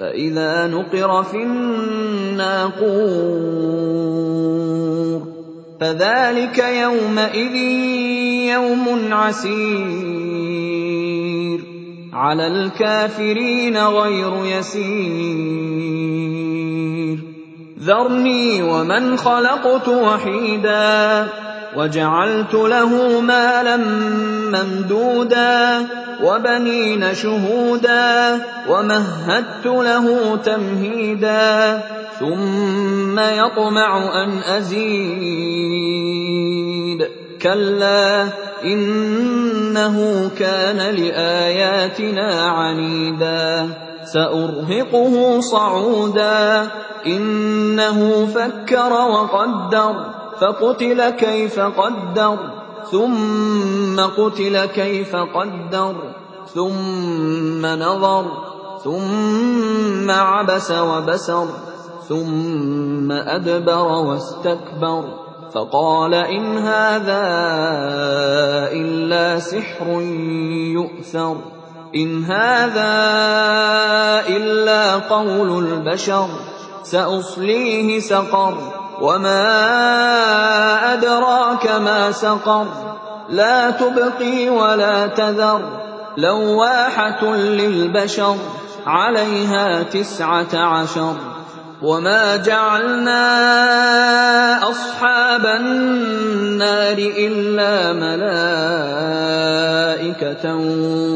فإذا نقر في الناقور فذلك يومئذ يوم عسير على الكافرين غير يسير. ذرني ومن خلقت وحيدا. وجعلت له مالا ممدودا وبنين شهودا ومهدت له تمهيدا ثم يطمع أن أزيد. كلا إنه كان لآياتنا عنيدا. سأرهقه صعودا. إنه فكر وقدر. فقتل كيف قدر ثم قتل كيف قدر ثم نظر ثم عبس وبسر ثم أدبر واستكبر. فقال إن هذا إلا سحر يؤثر إن هذا إلا قول البشر سأصليه سقر. وما ادراك ما سقر لا تبقي ولا تذر لواحه للبشر عليها تسعه عشر وما جعلنا اصحاب النار الا ملائكه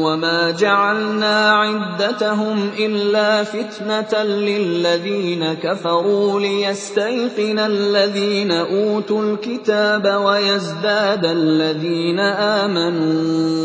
وما جعلنا عدتهم الا فتنه للذين كفروا ليستيقن الذين اوتوا الكتاب ويزداد الذين امنوا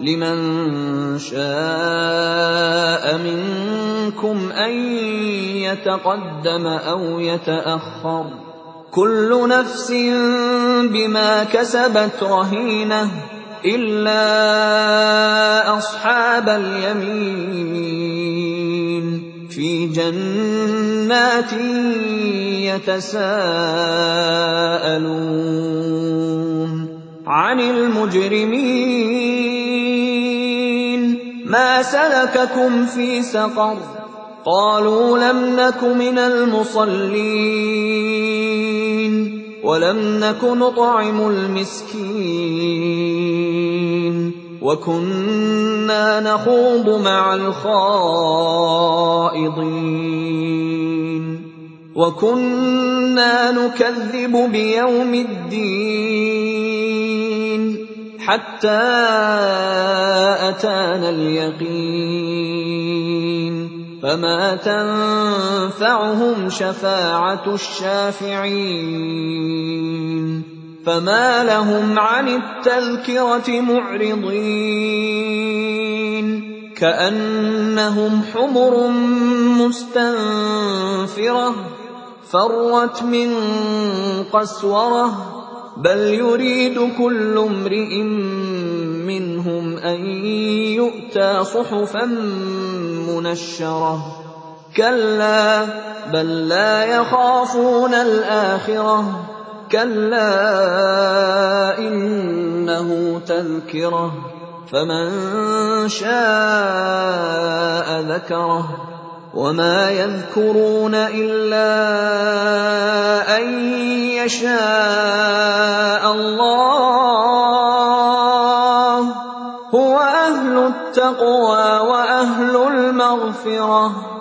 لمن شاء منكم أن يتقدم أو يتأخر. كل نفس بما كسبت رهينة إلا أصحاب اليمين. في جنات يتساءلون. عن المجرمين ما سلككم في سقر قالوا لم نك من المصلين ولم نك نطعم المسكين وكنا نخوض مع الخائضين وكنا نكذب بيوم الدين حتى أتانا اليقين فما تنفعهم شفاعة الشافعين فما لهم عن التذكرة معرضين كأنهم حمر مستنفرة فرت من قسورة بل يريد كل امرئ منهم ان يؤتى صحفا منشره كلا بل لا يخافون الاخره كلا انه تذكره فمن شاء ذكره وما يذكرون الا ان يشاء الله هو أهل التقوى واهل المغفره